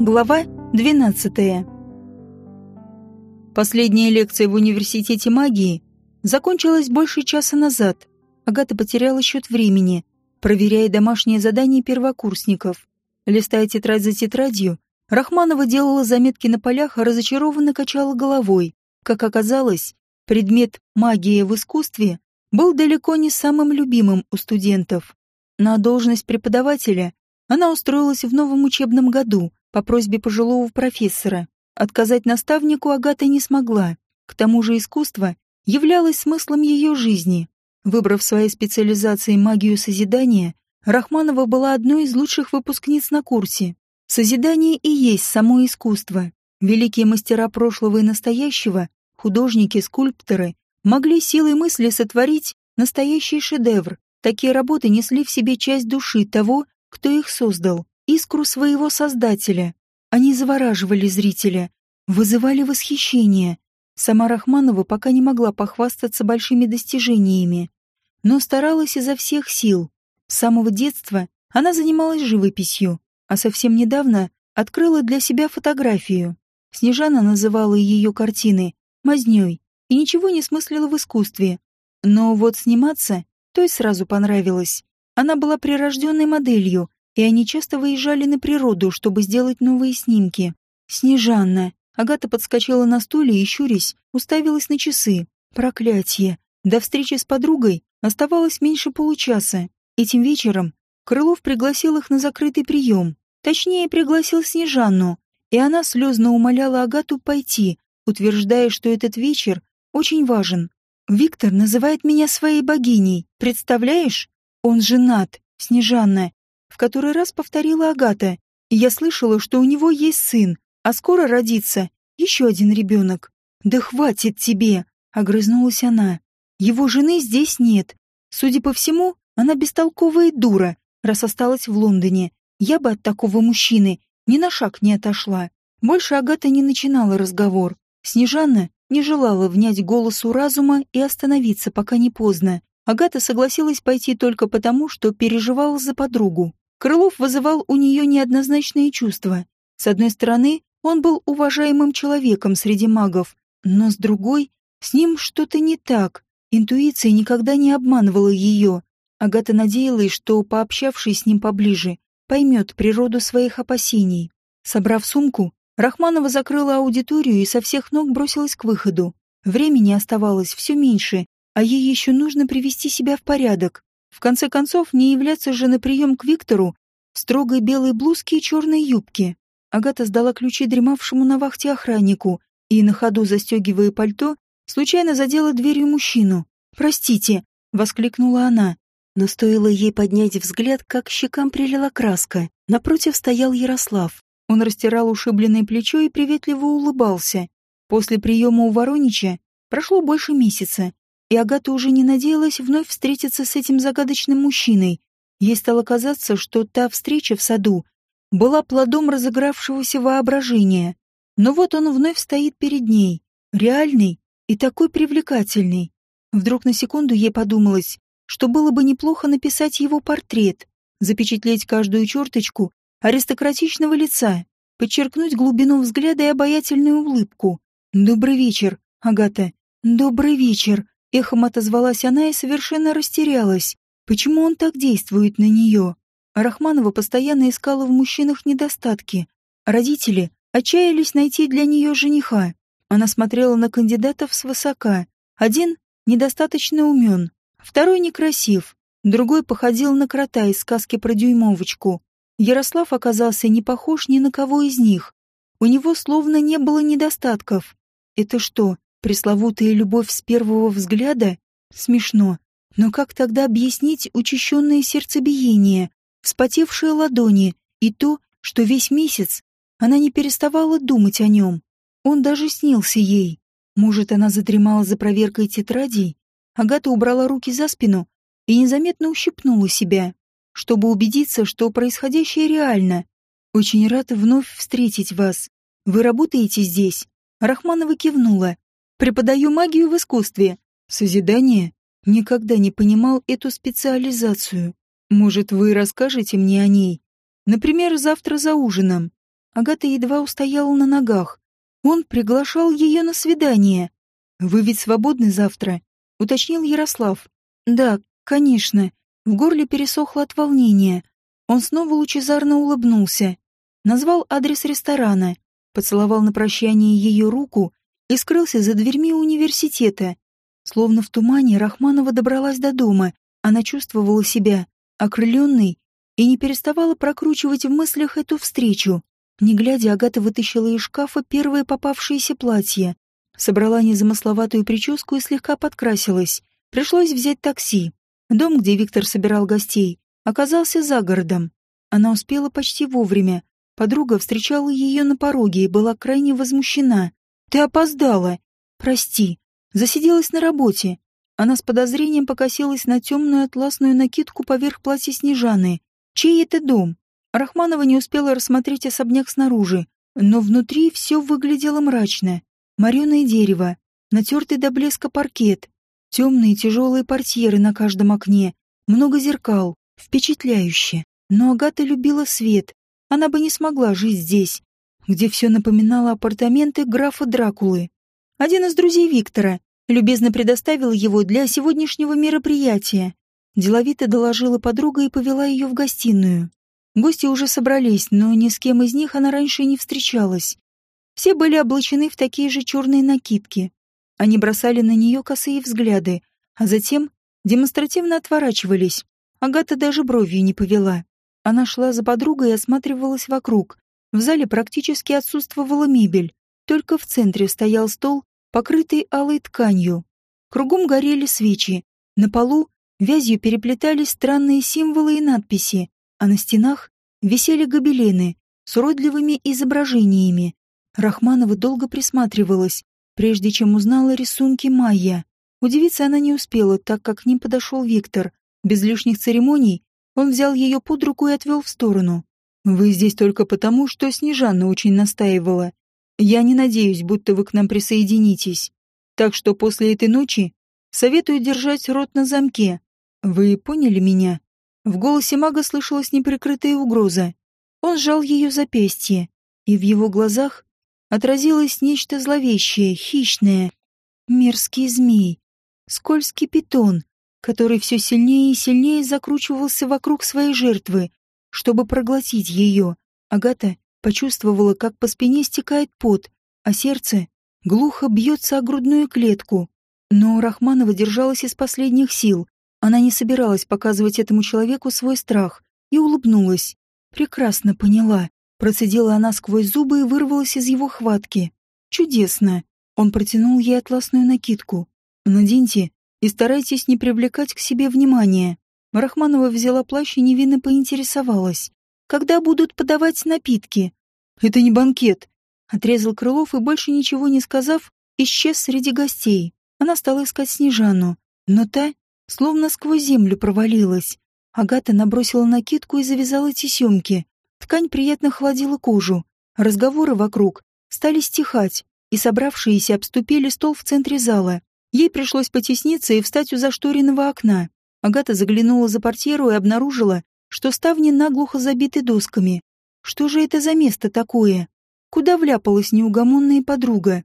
Глава 12. Последняя лекция в университете магии закончилась больше часа назад. Агата потеряла счет времени, проверяя домашние задания первокурсников. Листая тетрадь за тетрадью, Рахманова делала заметки на полях, а разочарованно качала головой. Как оказалось, предмет «магия в искусстве» был далеко не самым любимым у студентов. На должность преподавателя она устроилась в новом учебном году по просьбе пожилого профессора. Отказать наставнику Агата не смогла. К тому же искусство являлось смыслом ее жизни. Выбрав своей специализацией магию созидания, Рахманова была одной из лучших выпускниц на курсе. Созидание и есть само искусство. Великие мастера прошлого и настоящего, художники, скульпторы, могли силой мысли сотворить настоящий шедевр. Такие работы несли в себе часть души того, кто их создал, искру своего создателя. Они завораживали зрителя, вызывали восхищение. Сама Рахманова пока не могла похвастаться большими достижениями, но старалась изо всех сил. С самого детства она занималась живописью, а совсем недавно открыла для себя фотографию. Снежана называла ее картины «мазнёй» и ничего не смыслила в искусстве. Но вот сниматься той сразу понравилось. Она была прирожденной моделью, и они часто выезжали на природу, чтобы сделать новые снимки. Снежанна. Агата подскочила на стуле и, щурясь, уставилась на часы. Проклятье. До встречи с подругой оставалось меньше получаса. Этим вечером Крылов пригласил их на закрытый прием. Точнее, пригласил Снежанну, и она слезно умоляла Агату пойти, утверждая, что этот вечер очень важен. «Виктор называет меня своей богиней, представляешь? Он женат, Снежанна, в который раз повторила Агата, я слышала, что у него есть сын, а скоро родится еще один ребенок. «Да хватит тебе!» — огрызнулась она. «Его жены здесь нет. Судя по всему, она бестолковая дура, раз осталась в Лондоне. Я бы от такого мужчины ни на шаг не отошла». Больше Агата не начинала разговор. Снежана не желала внять голосу разума и остановиться, пока не поздно. Агата согласилась пойти только потому, что переживала за подругу. Крылов вызывал у нее неоднозначные чувства. С одной стороны, он был уважаемым человеком среди магов, но с другой, с ним что-то не так. Интуиция никогда не обманывала ее. Агата надеялась, что, пообщавшись с ним поближе, поймет природу своих опасений. Собрав сумку, Рахманова закрыла аудиторию и со всех ног бросилась к выходу. Времени оставалось все меньше, а ей еще нужно привести себя в порядок. В конце концов, не являться же на прием к Виктору в строгой белой блузке и черной юбке. Агата сдала ключи дремавшему на вахте охраннику и, на ходу застегивая пальто, случайно задела дверью мужчину. «Простите!» — воскликнула она. Но стоило ей поднять взгляд, как щекам прилила краска. Напротив стоял Ярослав. Он растирал ушибленное плечо и приветливо улыбался. После приема у Воронича прошло больше месяца, и Агата уже не надеялась вновь встретиться с этим загадочным мужчиной. Ей стало казаться, что та встреча в саду была плодом разыгравшегося воображения. Но вот он вновь стоит перед ней, реальный и такой привлекательный. Вдруг на секунду ей подумалось, что было бы неплохо написать его портрет, запечатлеть каждую черточку аристократичного лица, подчеркнуть глубину взгляда и обаятельную улыбку. «Добрый вечер, Агата. Добрый вечер», Эхом отозвалась она и совершенно растерялась. Почему он так действует на нее? Рахманова постоянно искала в мужчинах недостатки. Родители отчаялись найти для нее жениха. Она смотрела на кандидатов свысока. Один недостаточно умен, второй некрасив, другой походил на крота из сказки про дюймовочку. Ярослав оказался не похож ни на кого из них. У него словно не было недостатков. Это что, Пресловутая любовь с первого взгляда? Смешно. Но как тогда объяснить учащенное сердцебиение, вспотевшие ладони и то, что весь месяц она не переставала думать о нем? Он даже снился ей. Может, она задремала за проверкой тетрадей? Агата убрала руки за спину и незаметно ущипнула себя, чтобы убедиться, что происходящее реально. «Очень рад вновь встретить вас. Вы работаете здесь?» Рахманова кивнула. Преподаю магию в искусстве. Созидание? Никогда не понимал эту специализацию. Может, вы расскажете мне о ней? Например, завтра за ужином. Агата едва устояла на ногах. Он приглашал ее на свидание. «Вы ведь свободны завтра?» — уточнил Ярослав. «Да, конечно». В горле пересохло от волнения. Он снова лучезарно улыбнулся. Назвал адрес ресторана, поцеловал на прощание ее руку и скрылся за дверьми университета. Словно в тумане Рахманова добралась до дома. Она чувствовала себя окрыленной и не переставала прокручивать в мыслях эту встречу. Не глядя, Агата вытащила из шкафа первое попавшееся платье, собрала незамысловатую прическу и слегка подкрасилась. Пришлось взять такси. Дом, где Виктор собирал гостей, оказался за городом. Она успела почти вовремя. Подруга встречала ее на пороге и была крайне возмущена. «Ты опоздала!» «Прости. Засиделась на работе». Она с подозрением покосилась на темную атласную накидку поверх платья Снежаны. «Чей это дом?» Рахманова не успела рассмотреть особняк снаружи, но внутри все выглядело мрачно. Мореное дерево, натертый до блеска паркет, темные тяжелые портьеры на каждом окне, много зеркал, впечатляюще. Но Агата любила свет. Она бы не смогла жить здесь, где все напоминало апартаменты графа Дракулы. Один из друзей Виктора любезно предоставил его для сегодняшнего мероприятия. Деловито доложила подруга и повела ее в гостиную. Гости уже собрались, но ни с кем из них она раньше не встречалась. Все были облачены в такие же черные накидки. Они бросали на нее косые взгляды, а затем демонстративно отворачивались. Агата даже бровью не повела. Она шла за подругой и осматривалась вокруг. В зале практически отсутствовала мебель. Только в центре стоял стол, покрытый алой тканью. Кругом горели свечи. На полу вязью переплетались странные символы и надписи а на стенах висели гобелены с уродливыми изображениями. Рахманова долго присматривалась, прежде чем узнала рисунки Майя. Удивиться она не успела, так как к ним подошел Виктор. Без лишних церемоний он взял ее под руку и отвел в сторону. «Вы здесь только потому, что Снежана очень настаивала. Я не надеюсь, будто вы к нам присоединитесь. Так что после этой ночи советую держать рот на замке. Вы поняли меня?» В голосе мага слышалась неприкрытая угроза. Он сжал ее запястье, и в его глазах отразилось нечто зловещее, хищное. Мерзкий змей, скользкий питон, который все сильнее и сильнее закручивался вокруг своей жертвы, чтобы проглотить ее. Агата почувствовала, как по спине стекает пот, а сердце глухо бьется о грудную клетку. Но Рахманова держалась из последних сил, она не собиралась показывать этому человеку свой страх и улыбнулась. Прекрасно поняла. Процедила она сквозь зубы и вырвалась из его хватки. Чудесно. Он протянул ей атласную накидку. Наденьте и старайтесь не привлекать к себе внимания. Рахманова взяла плащ и невинно поинтересовалась. Когда будут подавать напитки? Это не банкет. Отрезал Крылов и, больше ничего не сказав, исчез среди гостей. Она стала искать Снежану, но та словно сквозь землю провалилась. Агата набросила накидку и завязала тесемки. Ткань приятно холодила кожу. Разговоры вокруг стали стихать, и собравшиеся обступили стол в центре зала. Ей пришлось потесниться и встать у зашторенного окна. Агата заглянула за портьеру и обнаружила, что ставни наглухо забиты досками. Что же это за место такое? Куда вляпалась неугомонная подруга?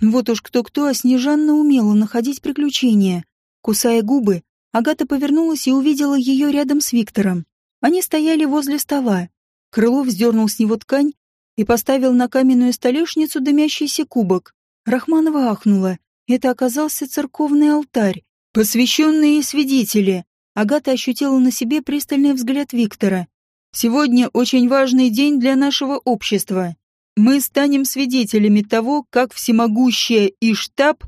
Вот уж кто-кто, а Снежанна умела находить приключения. Кусая губы, Агата повернулась и увидела ее рядом с Виктором. Они стояли возле стола. Крылов сдернул с него ткань и поставил на каменную столешницу дымящийся кубок. Рахманова ахнула. Это оказался церковный алтарь. Посвященные свидетели. Агата ощутила на себе пристальный взгляд Виктора. «Сегодня очень важный день для нашего общества. Мы станем свидетелями того, как всемогущая Иштаб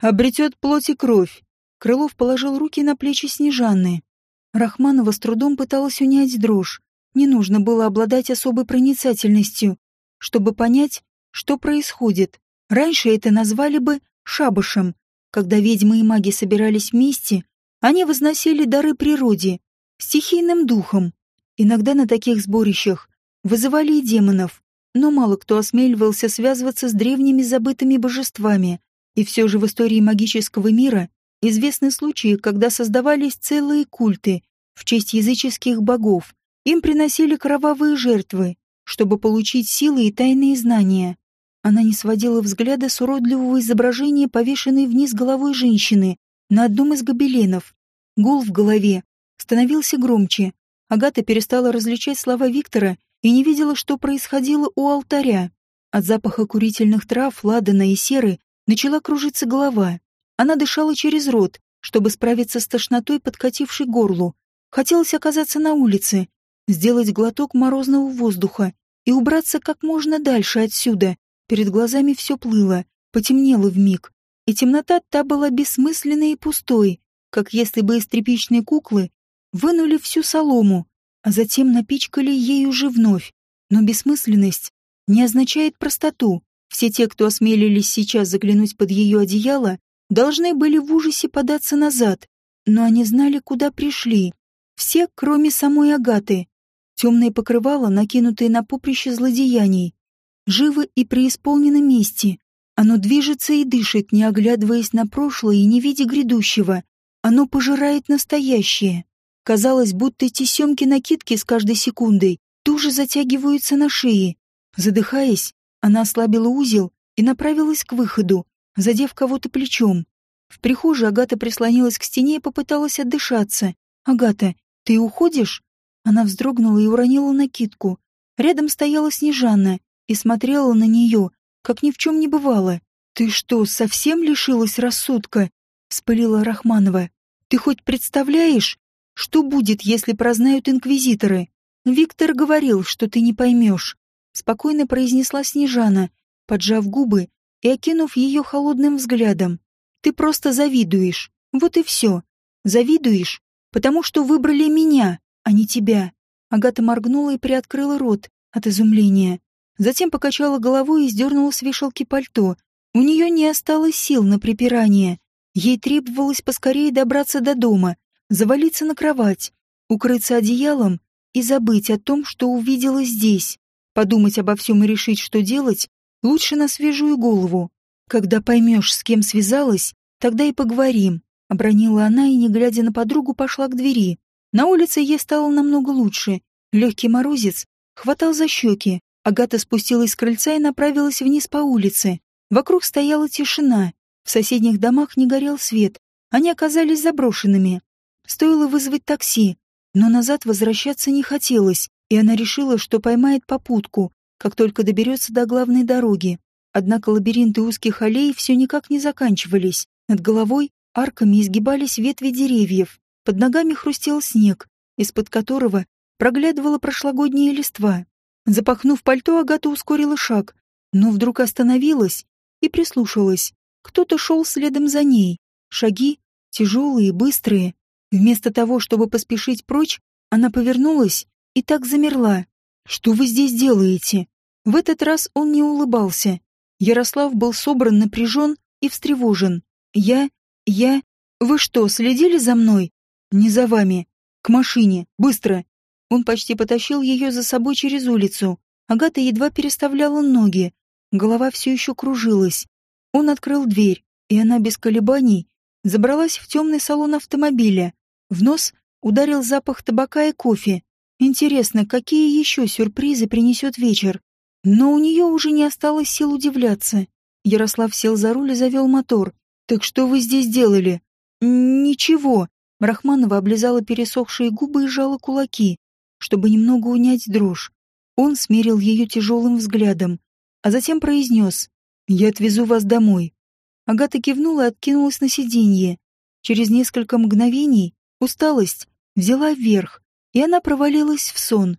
обретет плоть и кровь. Крылов положил руки на плечи Снежаны. Рахманова с трудом пыталась унять дрожь. Не нужно было обладать особой проницательностью, чтобы понять, что происходит. Раньше это назвали бы шабашем. Когда ведьмы и маги собирались вместе, они возносили дары природе, стихийным духом. Иногда на таких сборищах вызывали и демонов, но мало кто осмеливался связываться с древними забытыми божествами. И все же в истории магического мира Известны случаи, когда создавались целые культы в честь языческих богов. Им приносили кровавые жертвы, чтобы получить силы и тайные знания. Она не сводила взгляда с уродливого изображения, повешенной вниз головой женщины, на одном из гобеленов. Гул в голове становился громче. Агата перестала различать слова Виктора и не видела, что происходило у алтаря. От запаха курительных трав, ладана и серы начала кружиться голова. Она дышала через рот, чтобы справиться с тошнотой, подкатившей горлу. Хотелось оказаться на улице, сделать глоток морозного воздуха и убраться как можно дальше отсюда. Перед глазами все плыло, потемнело вмиг, и темнота та была бессмысленной и пустой, как если бы из тряпичной куклы вынули всю солому, а затем напичкали ею же вновь. Но бессмысленность не означает простоту. Все те, кто осмелились сейчас заглянуть под ее одеяло, должны были в ужасе податься назад, но они знали, куда пришли. Все, кроме самой Агаты. Темное покрывало, накинутое на поприще злодеяний. Живо и преисполнено мести. Оно движется и дышит, не оглядываясь на прошлое и не видя грядущего. Оно пожирает настоящее. Казалось, будто тесемки накидки с каждой секундой туже затягиваются на шее. Задыхаясь, она ослабила узел и направилась к выходу, задев кого-то плечом. В прихожей Агата прислонилась к стене и попыталась отдышаться. «Агата, «Ты уходишь?» Она вздрогнула и уронила накидку. Рядом стояла Снежана и смотрела на нее, как ни в чем не бывало. «Ты что, совсем лишилась рассудка?» — спылила Рахманова. «Ты хоть представляешь, что будет, если прознают инквизиторы?» «Виктор говорил, что ты не поймешь», — спокойно произнесла Снежана, поджав губы и окинув ее холодным взглядом. «Ты просто завидуешь. Вот и все. Завидуешь, потому что выбрали меня, а не тебя. Агата моргнула и приоткрыла рот от изумления. Затем покачала головой и сдернула с вешалки пальто. У нее не осталось сил на припирание. Ей требовалось поскорее добраться до дома, завалиться на кровать, укрыться одеялом и забыть о том, что увидела здесь. Подумать обо всем и решить, что делать, лучше на свежую голову. Когда поймешь, с кем связалась, тогда и поговорим. Обронила она и, не глядя на подругу, пошла к двери. На улице ей стало намного лучше. Легкий морозец хватал за щеки. Агата спустилась с крыльца и направилась вниз по улице. Вокруг стояла тишина. В соседних домах не горел свет. Они оказались заброшенными. Стоило вызвать такси, но назад возвращаться не хотелось, и она решила, что поймает попутку, как только доберется до главной дороги. Однако лабиринты узких аллей все никак не заканчивались. Над головой Арками изгибались ветви деревьев, под ногами хрустел снег, из-под которого проглядывала прошлогодняя листва. Запахнув пальто, Агата ускорила шаг, но вдруг остановилась и прислушалась. Кто-то шел следом за ней. Шаги тяжелые, быстрые. Вместо того, чтобы поспешить прочь, она повернулась и так замерла. «Что вы здесь делаете?» В этот раз он не улыбался. Ярослав был собран, напряжен и встревожен. «Я... «Я... Вы что, следили за мной?» «Не за вами. К машине. Быстро!» Он почти потащил ее за собой через улицу. Агата едва переставляла ноги. Голова все еще кружилась. Он открыл дверь, и она без колебаний забралась в темный салон автомобиля. В нос ударил запах табака и кофе. Интересно, какие еще сюрпризы принесет вечер? Но у нее уже не осталось сил удивляться. Ярослав сел за руль и завел мотор. «Так что вы здесь делали?» «Ничего». Рахманова облизала пересохшие губы и сжала кулаки, чтобы немного унять дрожь. Он смерил ее тяжелым взглядом, а затем произнес «Я отвезу вас домой». Агата кивнула и откинулась на сиденье. Через несколько мгновений усталость взяла вверх, и она провалилась в сон.